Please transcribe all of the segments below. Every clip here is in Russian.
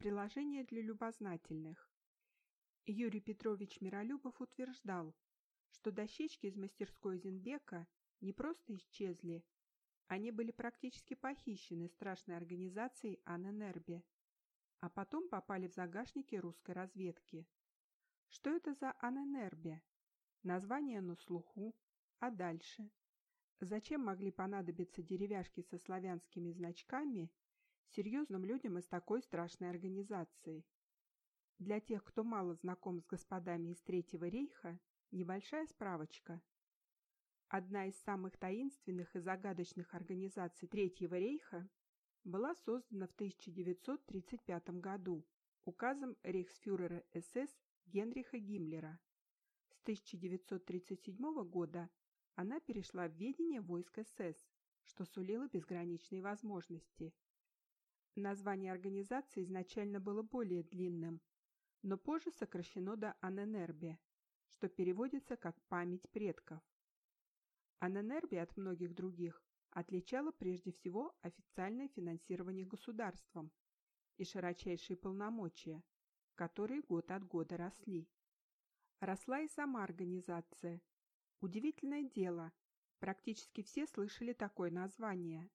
Приложение для любознательных. Юрий Петрович Миролюбов утверждал, что дощечки из мастерской Зенбека не просто исчезли, они были практически похищены страшной организацией Анненербе, а потом попали в загашники русской разведки. Что это за Анненербе? Название на слуху, а дальше? Зачем могли понадобиться деревяшки со славянскими значками серьезным людям из такой страшной организации? Для тех, кто мало знаком с господами из Третьего рейха, небольшая справочка. Одна из самых таинственных и загадочных организаций Третьего рейха была создана в 1935 году указом рейхсфюрера СС Генриха Гиммлера. С 1937 года она перешла в ведение войск СС, что сулило безграничные возможности. Название организации изначально было более длинным но позже сокращено до Аненербе, что переводится как «память предков». Аненербе от многих других отличало прежде всего официальное финансирование государством и широчайшие полномочия, которые год от года росли. Росла и сама организация. Удивительное дело, практически все слышали такое название.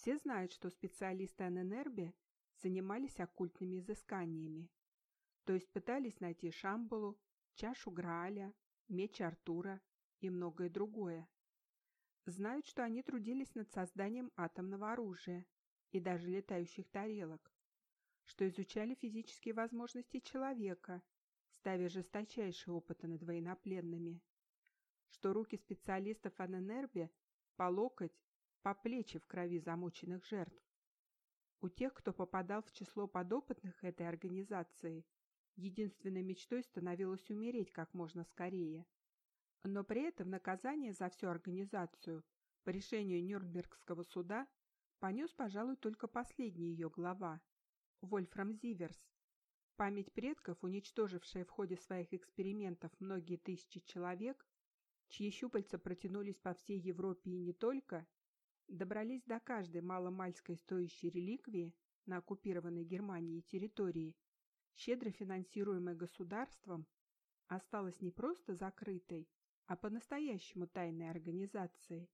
Все знают, что специалисты Аненербе занимались оккультными изысканиями то есть пытались найти Шамбалу, чашу Грааля, меч Артура и многое другое. Знают, что они трудились над созданием атомного оружия и даже летающих тарелок, что изучали физические возможности человека, ставя жесточайшие опыты над военнопленными, что руки специалистов Аненербе по локоть, по плечи в крови замученных жертв. У тех, кто попадал в число подопытных этой организации, Единственной мечтой становилось умереть как можно скорее. Но при этом наказание за всю организацию по решению Нюрнбергского суда понес, пожалуй, только последний ее глава – Вольфрам Зиверс. Память предков, уничтожившая в ходе своих экспериментов многие тысячи человек, чьи щупальца протянулись по всей Европе и не только, добрались до каждой маломальской стоящей реликвии на оккупированной Германией территории щедро финансируемая государством, осталась не просто закрытой, а по-настоящему тайной организацией.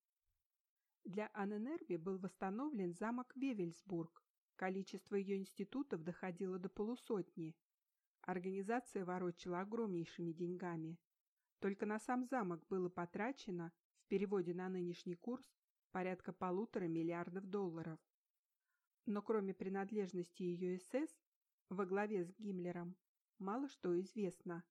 Для Анненерби был восстановлен замок Вевельсбург. Количество ее институтов доходило до полусотни. Организация ворочала огромнейшими деньгами. Только на сам замок было потрачено, в переводе на нынешний курс, порядка полутора миллиардов долларов. Но кроме принадлежности ее СС, во главе с Гиммлером мало что известно.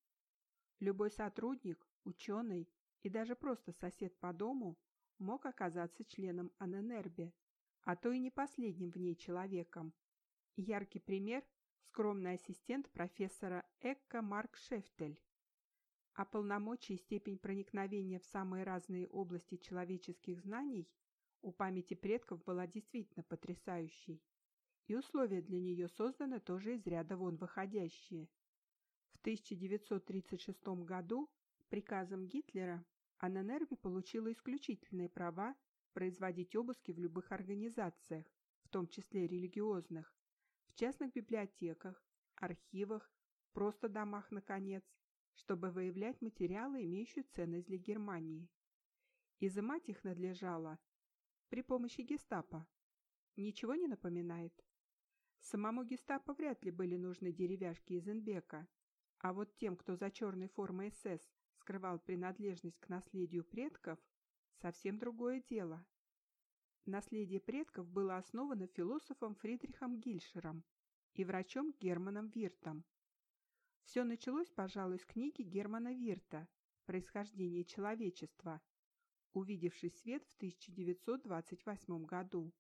Любой сотрудник, ученый и даже просто сосед по дому мог оказаться членом Аненербе, а то и не последним в ней человеком. Яркий пример – скромный ассистент профессора Экка Марк Шефтель. А полномочия и степень проникновения в самые разные области человеческих знаний у памяти предков была действительно потрясающей и условия для нее созданы тоже из ряда вон выходящие. В 1936 году приказом Гитлера Анненербе получила исключительные права производить обыски в любых организациях, в том числе религиозных, в частных библиотеках, архивах, просто домах, наконец, чтобы выявлять материалы, имеющие ценность для Германии. Изымать их надлежало при помощи гестапо. Ничего не напоминает? Самому гестапо вряд ли были нужны деревяшки из Инбека, а вот тем, кто за черной формой СС скрывал принадлежность к наследию предков, совсем другое дело. Наследие предков было основано философом Фридрихом Гильшером и врачом Германом Виртом. Все началось, пожалуй, с книги Германа Вирта «Происхождение человечества», увидевшей свет в 1928 году.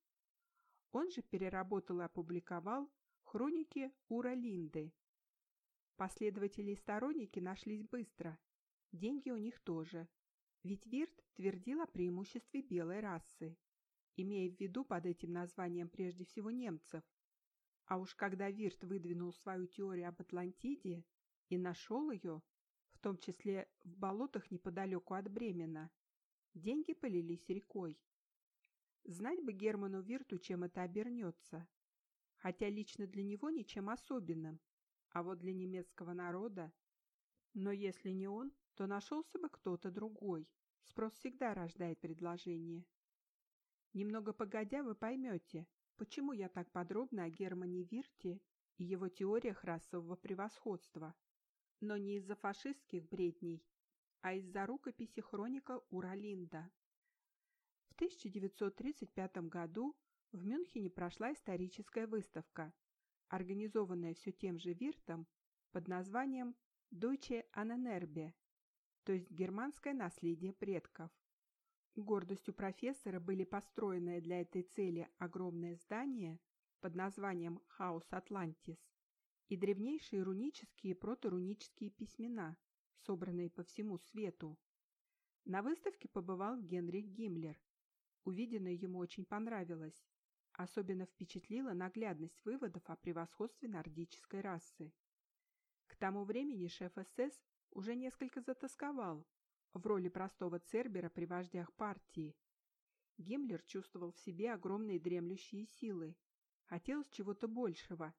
Он же переработал и опубликовал хроники Ура Линды. Последователи и сторонники нашлись быстро. Деньги у них тоже. Ведь Вирт твердил о преимуществе белой расы, имея в виду под этим названием прежде всего немцев. А уж когда Вирт выдвинул свою теорию об Атлантиде и нашел ее, в том числе в болотах неподалеку от Бремена, деньги полились рекой. Знать бы Герману Вирту, чем это обернется. хотя лично для него ничем особенным, а вот для немецкого народа. Но если не он, то нашелся бы кто-то другой. Спрос всегда рождает предложение. Немного погодя вы поймете, почему я так подробно о Германе Вирте и его теориях расового превосходства. Но не из-за фашистских бредней, а из-за рукописи хроника Уралинда. В 1935 году в Мюнхене прошла историческая выставка, организованная все тем же Виртом под названием «Deutsche Annenerbe», то есть «Германское наследие предков». Гордостью профессора были построенные для этой цели огромное здание под названием «Хаус Атлантис» и древнейшие рунические и проторунические письмена, собранные по всему свету. На выставке побывал Генрих Гиммлер. Увиденное ему очень понравилось. Особенно впечатлила наглядность выводов о превосходстве нордической расы. К тому времени шеф СС уже несколько затасковал в роли простого цербера при вождях партии. Гиммлер чувствовал в себе огромные дремлющие силы. Хотелось чего-то большего,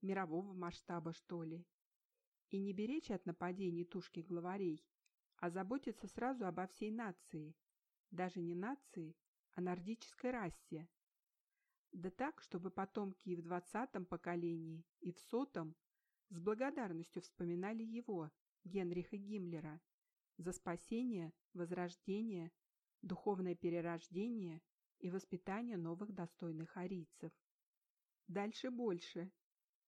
мирового масштаба, что ли. И не беречь от нападений тушки главарей, а заботиться сразу обо всей нации. Даже не нации, а нордической расе. Да так, чтобы потомки и в двадцатом поколении, и в сотом с благодарностью вспоминали его, Генриха Гиммлера, за спасение, возрождение, духовное перерождение и воспитание новых достойных арийцев. Дальше больше.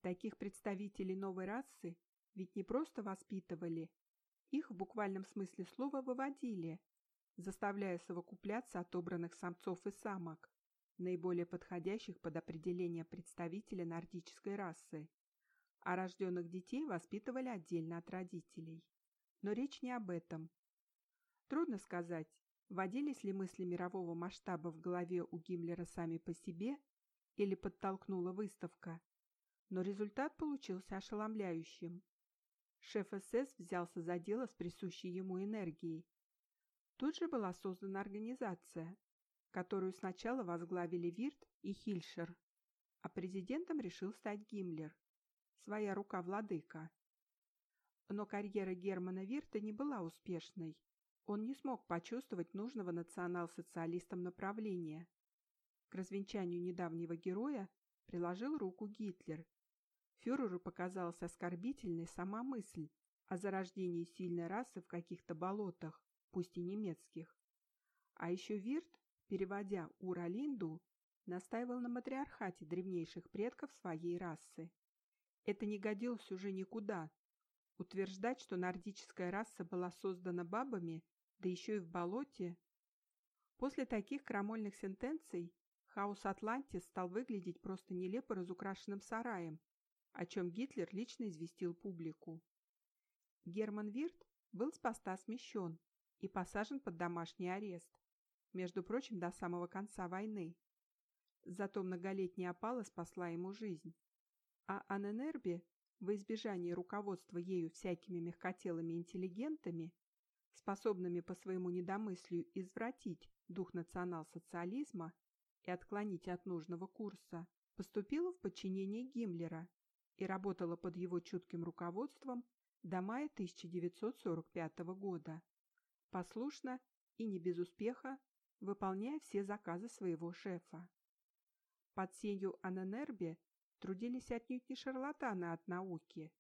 Таких представителей новой расы ведь не просто воспитывали, их в буквальном смысле слова выводили, заставляя совокупляться отобранных самцов и самок, наиболее подходящих под определение представителя нордической расы, а рожденных детей воспитывали отдельно от родителей. Но речь не об этом. Трудно сказать, водились ли мысли мирового масштаба в голове у Гиммлера сами по себе или подтолкнула выставка, но результат получился ошеломляющим. Шеф СС взялся за дело с присущей ему энергией. Тут же была создана организация, которую сначала возглавили Вирт и Хильшер, а президентом решил стать Гиммлер, своя рука-владыка. Но карьера Германа Вирта не была успешной. Он не смог почувствовать нужного национал-социалистам направления. К развенчанию недавнего героя приложил руку Гитлер. Фюреру показалась оскорбительной сама мысль о зарождении сильной расы в каких-то болотах, пусть и немецких. А еще Вирт, переводя Уралинду, настаивал на матриархате древнейших предков своей расы. Это не годилось уже никуда, Утверждать, что нордическая раса была создана бабами, да еще и в болоте. После таких крамольных сентенций хаос Атлантис стал выглядеть просто нелепо разукрашенным сараем, о чем Гитлер лично известил публику. Герман Вирт был с поста смещен и посажен под домашний арест, между прочим, до самого конца войны. Зато многолетняя опала спасла ему жизнь. А Аненербе во избежание руководства ею всякими мягкотелыми интеллигентами, способными по своему недомыслию извратить дух национал-социализма и отклонить от нужного курса, поступила в подчинение Гиммлера и работала под его чутким руководством до мая 1945 года, послушно и не без успеха выполняя все заказы своего шефа. Под сенью Аненербе трудились отнюдь не шарлатаны от науки.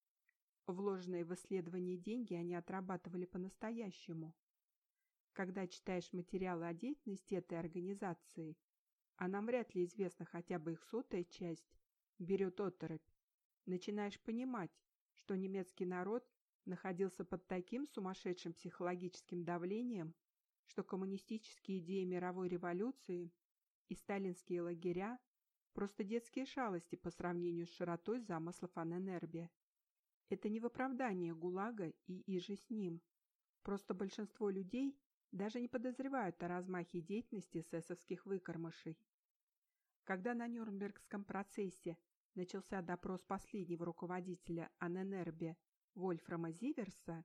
Вложенные в исследование деньги они отрабатывали по-настоящему. Когда читаешь материалы о деятельности этой организации, а нам вряд ли известна хотя бы их сотая часть, берет оторопь, начинаешь понимать, что немецкий народ находился под таким сумасшедшим психологическим давлением, что коммунистические идеи мировой революции и сталинские лагеря Просто детские шалости по сравнению с широтой замыслов Аненербе. Это не в оправдание ГУЛАГа и иже с ним. Просто большинство людей даже не подозревают о размахе деятельности эсэсовских выкормышей. Когда на Нюрнбергском процессе начался допрос последнего руководителя Аненербе Вольфрама Зиверса,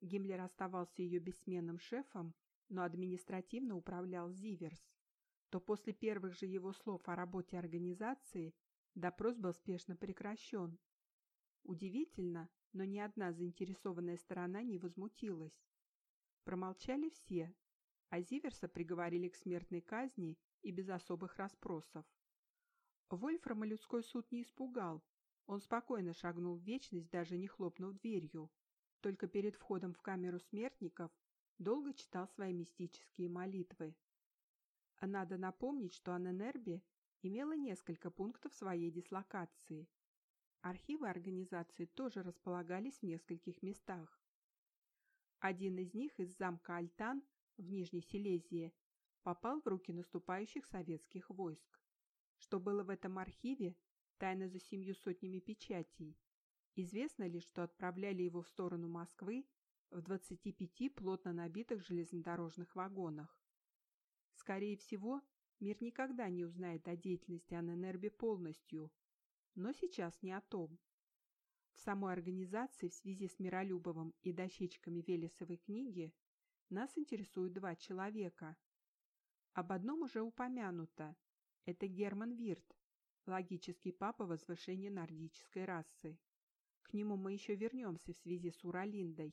Гиммлер оставался ее бессменным шефом, но административно управлял Зиверс то после первых же его слов о работе организации Допрос был спешно прекращен. Удивительно, но ни одна заинтересованная сторона не возмутилась. Промолчали все, а Зиверса приговорили к смертной казни и без особых расспросов. Вольфрама людской суд не испугал, он спокойно шагнул в вечность, даже не хлопнув дверью. Только перед входом в камеру смертников долго читал свои мистические молитвы. Надо напомнить, что Аненербе имела несколько пунктов своей дислокации. Архивы организации тоже располагались в нескольких местах. Один из них из замка Альтан в Нижней Силезии попал в руки наступающих советских войск. Что было в этом архиве, тайна за семью сотнями печатей. Известно лишь, что отправляли его в сторону Москвы в 25 плотно набитых железнодорожных вагонах. Скорее всего, мир никогда не узнает о деятельности Аненербе полностью, но сейчас не о том. В самой организации в связи с Миролюбовым и дощечками Велесовой книги нас интересуют два человека. Об одном уже упомянуто. Это Герман Вирт, логический папа возвышения нордической расы. К нему мы еще вернемся в связи с Уралиндой.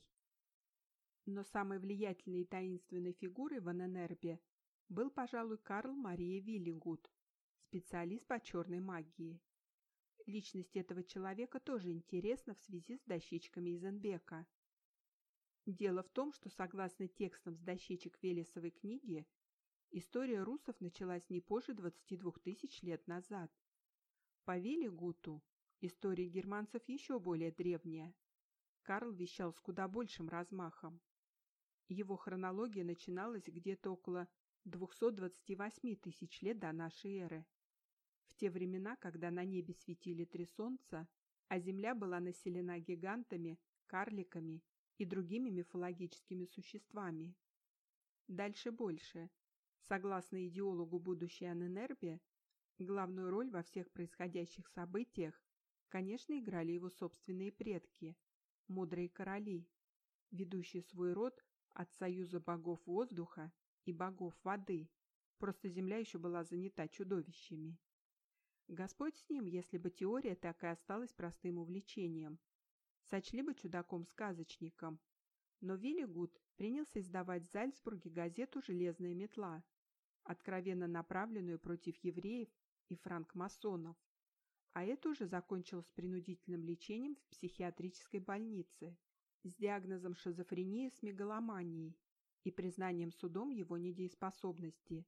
Но самой влиятельной и таинственной фигурой в ННРБе был, пожалуй, Карл Мария Виллигуд, специалист по черной магии. Личность этого человека тоже интересна в связи с дощечками Изенбека. Дело в том, что согласно текстам с дощечек Велесовой книги, история русов началась не позже 22 тысяч лет назад. По Виллигуту история германцев еще более древняя. Карл вещал с куда большим размахом. Его хронология начиналась где-то около 228 тысяч лет до нашей эры. В те времена, когда на небе светили три солнца, а Земля была населена гигантами, карликами и другими мифологическими существами. Дальше больше. Согласно идеологу будущей Аненербе, главную роль во всех происходящих событиях, конечно, играли его собственные предки, мудрые короли, ведущие свой род от союза богов воздуха и богов воды. Просто земля еще была занята чудовищами. Господь с ним, если бы теория так и осталась простым увлечением. Сочли бы чудаком-сказочником. Но Виллигуд принялся издавать в Зальцбурге газету «Железная метла», откровенно направленную против евреев и франкмасонов. А это уже закончилось принудительным лечением в психиатрической больнице с диагнозом шизофрении с мегаломанией и признанием судом его недееспособности.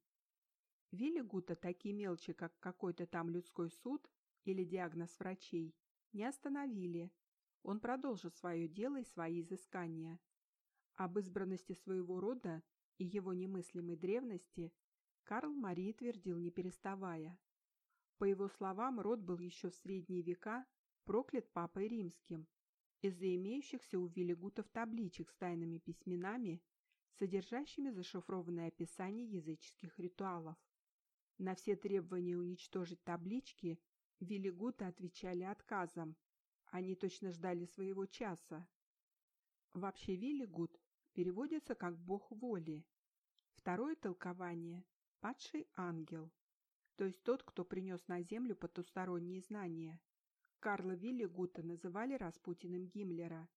Виллигута такие мелочи, как какой-то там людской суд или диагноз врачей, не остановили. Он продолжил свое дело и свои изыскания. Об избранности своего рода и его немыслимой древности Карл Марии твердил не переставая. По его словам, род был еще в средние века проклят папой римским из-за имеющихся у Виллигутов табличек с тайными письменами содержащими зашифрованное описание языческих ритуалов. На все требования уничтожить таблички Виллигуты отвечали отказом. Они точно ждали своего часа. Вообще Виллигут переводится как «бог воли». Второе толкование – «падший ангел», то есть тот, кто принес на землю потусторонние знания. Карла Виллигута называли Распутиным Гиммлера,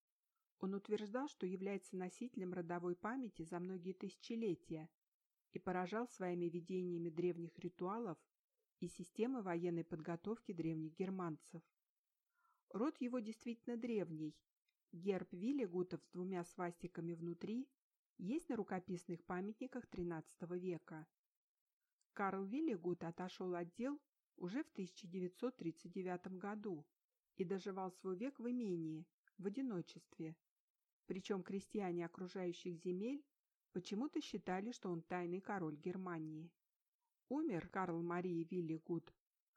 он утверждал, что является носителем родовой памяти за многие тысячелетия и поражал своими видениями древних ритуалов и системы военной подготовки древних германцев. Род его действительно древний. Герб Виллигутов с двумя свастиками внутри есть на рукописных памятниках XIII века. Карл Виллигут отошел от дел уже в 1939 году и доживал свой век в имении, в одиночестве. Причем крестьяне окружающих земель почему-то считали, что он тайный король Германии. Умер Карл Марии Вилли Гуд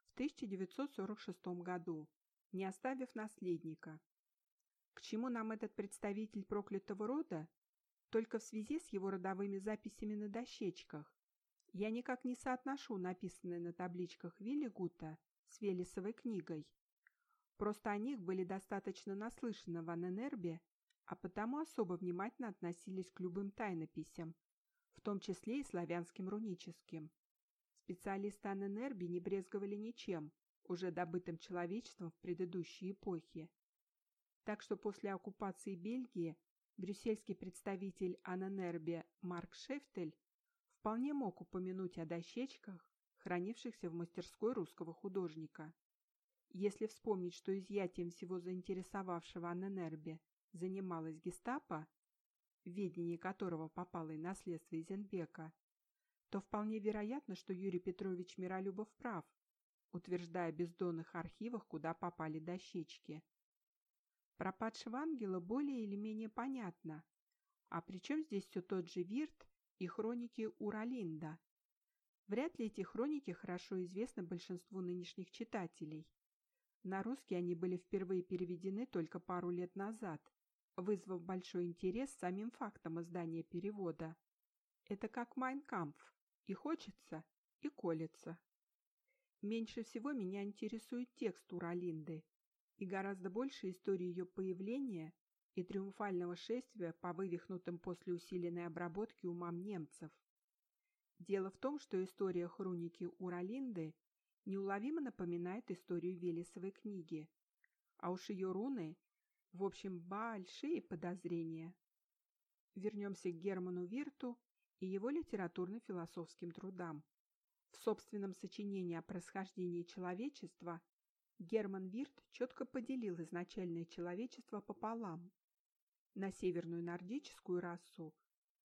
в 1946 году, не оставив наследника. К чему нам этот представитель проклятого рода? Только в связи с его родовыми записями на дощечках. Я никак не соотношу написанное на табличках Вилли Гута с Велесовой книгой. Просто о них были достаточно наслышаны в Анненербе а потому особо внимательно относились к любым тайнописям, в том числе и славянским руническим. Специалисты Анненерби не брезговали ничем, уже добытым человечеством в предыдущей эпохе. Так что после оккупации Бельгии брюссельский представитель Анненербе Марк Шефтель вполне мог упомянуть о дощечках, хранившихся в мастерской русского художника. Если вспомнить, что изъятием всего заинтересовавшего Анненербе занималась гестапо, в ведение которого попало и наследство Изенбека, то вполне вероятно, что Юрий Петрович Миролюбов прав, утверждая бездонных архивах, куда попали дощечки. Пропадшего ангела более или менее понятно. А причем здесь все тот же Вирт и хроники Уралинда? Вряд ли эти хроники хорошо известны большинству нынешних читателей. На русский они были впервые переведены только пару лет назад, вызвав большой интерес самим фактом издания перевода. Это как Майнкампф, и хочется, и колется. Меньше всего меня интересует текст Уралинды, и гораздо больше истории ее появления и триумфального шествия по вывихнутым после усиленной обработки умам немцев. Дело в том, что история хроники Уралинды неуловимо напоминает историю Велесовой книги, а уж ее руны, в общем, большие подозрения. Вернемся к Герману Вирту и его литературно-философским трудам. В собственном сочинении о происхождении человечества Герман Вирт четко поделил изначальное человечество пополам на северную нордическую расу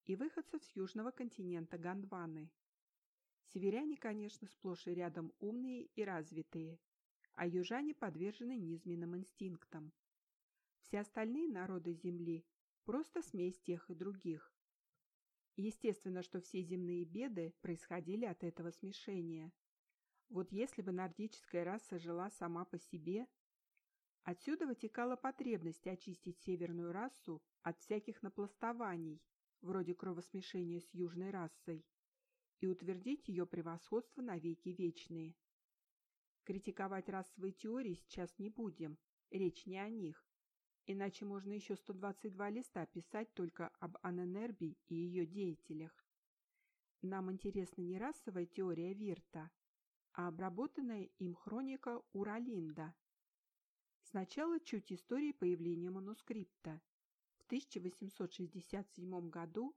и выходцев с южного континента Гондваны. Северяне, конечно, сплошь и рядом умные и развитые, а южане подвержены низменным инстинктам. Все остальные народы Земли – просто смесь тех и других. Естественно, что все земные беды происходили от этого смешения. Вот если бы нордическая раса жила сама по себе, отсюда вытекала потребность очистить северную расу от всяких напластований, вроде кровосмешения с южной расой, и утвердить ее превосходство на веки вечные. Критиковать расовые теории сейчас не будем, речь не о них. Иначе можно еще 122 листа писать только об Аненерби и ее деятелях. Нам интересна не расовая теория Вирта, а обработанная им хроника Уралинда. Сначала чуть истории появления манускрипта. В 1867 году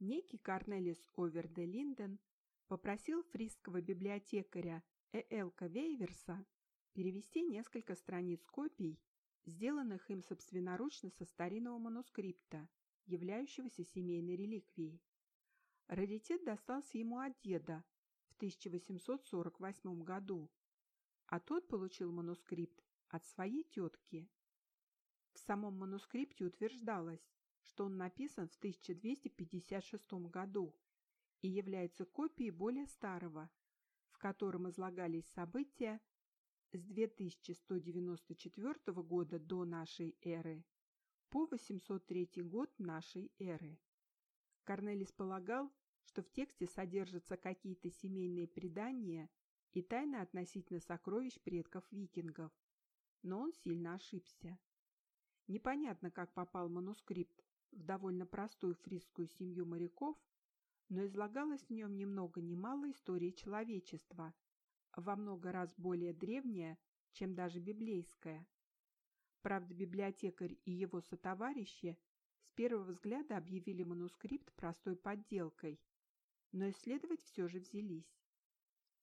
некий Корнелис Овер де Линден попросил фрисского библиотекаря Э.Л.К. Вейверса перевести несколько страниц копий, сделанных им собственноручно со старинного манускрипта, являющегося семейной реликвией. Раритет достался ему от деда, 1848 году, а тот получил манускрипт от своей тетки. В самом манускрипте утверждалось, что он написан в 1256 году и является копией более старого, в котором излагались события с 2194 года до нашей эры по 803 год нашей эры. Корнелис полагал, что в тексте содержатся какие-то семейные предания и тайны относительно сокровищ предков викингов, но он сильно ошибся. Непонятно, как попал манускрипт в довольно простую фрисскую семью моряков, но излагалось в нем ни много ни мало истории человечества, во много раз более древняя, чем даже библейская. Правда, библиотекарь и его сотоварищи с первого взгляда объявили манускрипт простой подделкой, но исследовать все же взялись.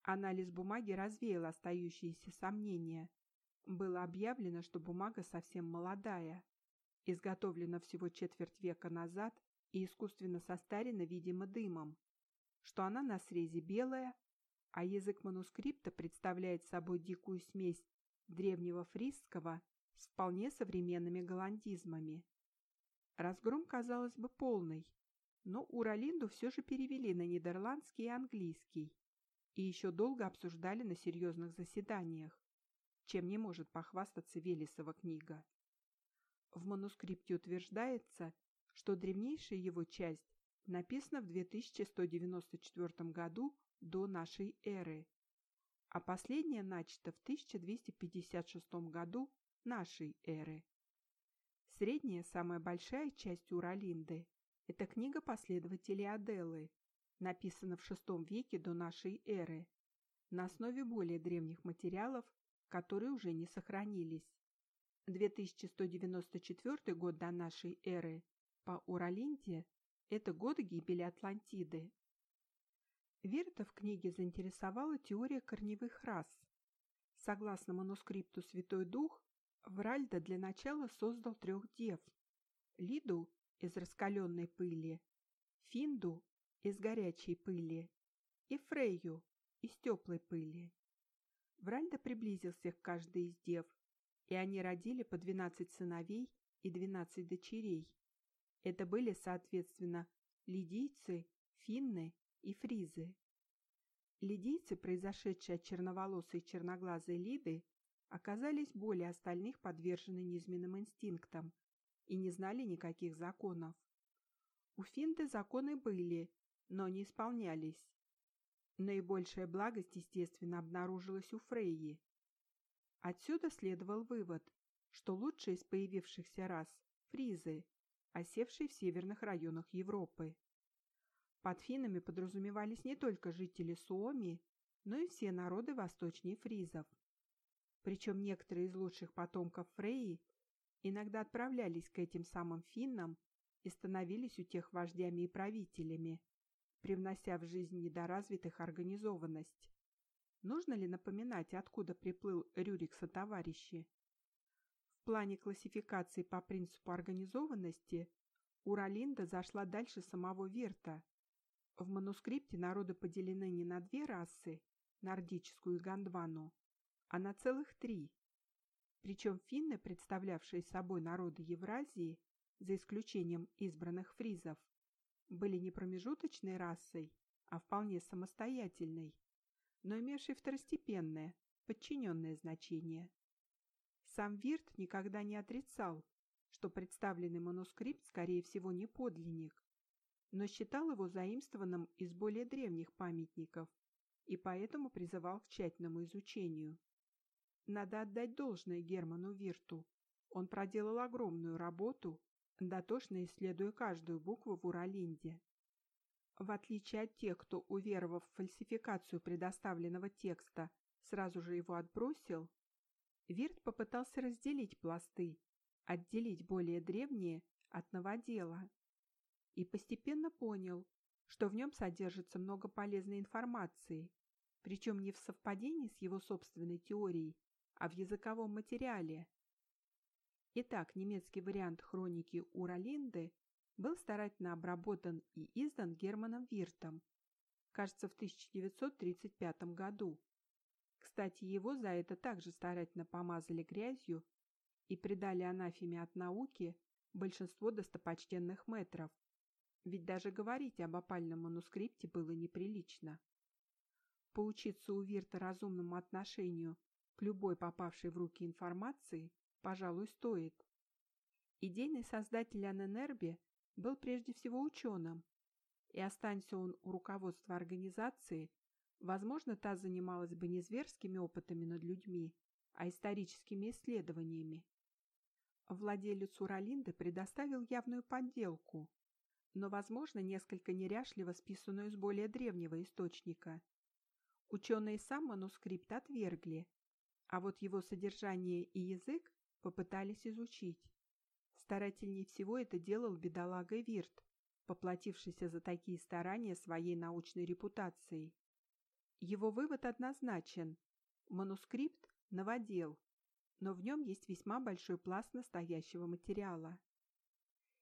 Анализ бумаги развеял остающиеся сомнения. Было объявлено, что бумага совсем молодая, изготовлена всего четверть века назад и искусственно состарена, видимо, дымом, что она на срезе белая, а язык манускрипта представляет собой дикую смесь древнего фрисского с вполне современными голландизмами. Разгром, казалось бы, полный, но Уралинду все же перевели на нидерландский и английский и еще долго обсуждали на серьезных заседаниях, чем не может похвастаться Велесова книга. В манускрипте утверждается, что древнейшая его часть написана в 2194 году до нашей эры, а последняя начата в 1256 году нашей эры. Средняя, самая большая часть Уралинды – это книга последователей Аделы, написана в VI веке до нашей эры, на основе более древних материалов которые уже не сохранились. 2194 год до нашей эры по Уралинде – это год гибели Атлантиды. Вирта в книге заинтересовала теория корневых рас. Согласно манускрипту «Святой Дух», Вральда для начала создал трех дев – Лиду из раскаленной пыли, Финду из горячей пыли и Фрейю из теплой пыли. Вральда приблизился к каждой из дев и они родили по 12 сыновей и 12 дочерей. Это были, соответственно, лидийцы, финны и фризы. Лидийцы, произошедшие от черноволосой и черноглазой Лиды, оказались более остальных подвержены низменным инстинктам и не знали никаких законов. У Финды законы были, но не исполнялись. Наибольшая благость, естественно, обнаружилась у Фрейи, Отсюда следовал вывод, что лучшие из появившихся рас – фризы, осевшие в северных районах Европы. Под финнами подразумевались не только жители Суоми, но и все народы восточнее фризов. Причем некоторые из лучших потомков Фреи иногда отправлялись к этим самым финнам и становились у тех вождями и правителями, привнося в жизнь недоразвитых организованность. Нужно ли напоминать, откуда приплыл Рюрик со товарищи? В плане классификации по принципу организованности Уралинда зашла дальше самого Верта. В манускрипте народы поделены не на две расы, нордическую и гондвану, а на целых три. Причем финны, представлявшие собой народы Евразии, за исключением избранных фризов, были не промежуточной расой, а вполне самостоятельной но имевший второстепенное, подчиненное значение. Сам Вирт никогда не отрицал, что представленный манускрипт, скорее всего, не подлинник, но считал его заимствованным из более древних памятников и поэтому призывал к тщательному изучению. Надо отдать должное Герману Вирту. Он проделал огромную работу, дотошно исследуя каждую букву в Уралинде. В отличие от тех, кто, уверовав в фальсификацию предоставленного текста, сразу же его отбросил, Вирт попытался разделить пласты, отделить более древние от новодела. И постепенно понял, что в нем содержится много полезной информации, причем не в совпадении с его собственной теорией, а в языковом материале. Итак, немецкий вариант хроники Уралинды был старательно обработан и издан Германом Виртом, кажется, в 1935 году. Кстати, его за это также старательно помазали грязью и придали анафеме от науки большинство достопочтенных метров, ведь даже говорить об опальном манускрипте было неприлично. Поучиться у Вирта разумному отношению к любой попавшей в руки информации, пожалуй, стоит. Идейный создатель Аненербе был прежде всего ученым, и останься он у руководства организации, возможно, та занималась бы не зверскими опытами над людьми, а историческими исследованиями. Владелец Уралинды предоставил явную подделку, но, возможно, несколько неряшливо списанную с более древнего источника. Ученые сам манускрипт отвергли, а вот его содержание и язык попытались изучить. Старательнее всего это делал бедолага Вирт, поплатившийся за такие старания своей научной репутацией. Его вывод однозначен. Манускрипт – новодел, но в нем есть весьма большой пласт настоящего материала.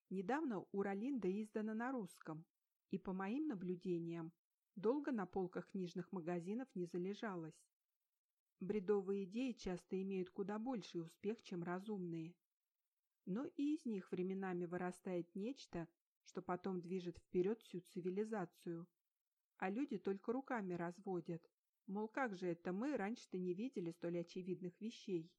Недавно Уралинда издана на русском, и, по моим наблюдениям, долго на полках книжных магазинов не залежалась. Бредовые идеи часто имеют куда больший успех, чем разумные но и из них временами вырастает нечто, что потом движет вперед всю цивилизацию. А люди только руками разводят. Мол, как же это мы раньше-то не видели столь очевидных вещей?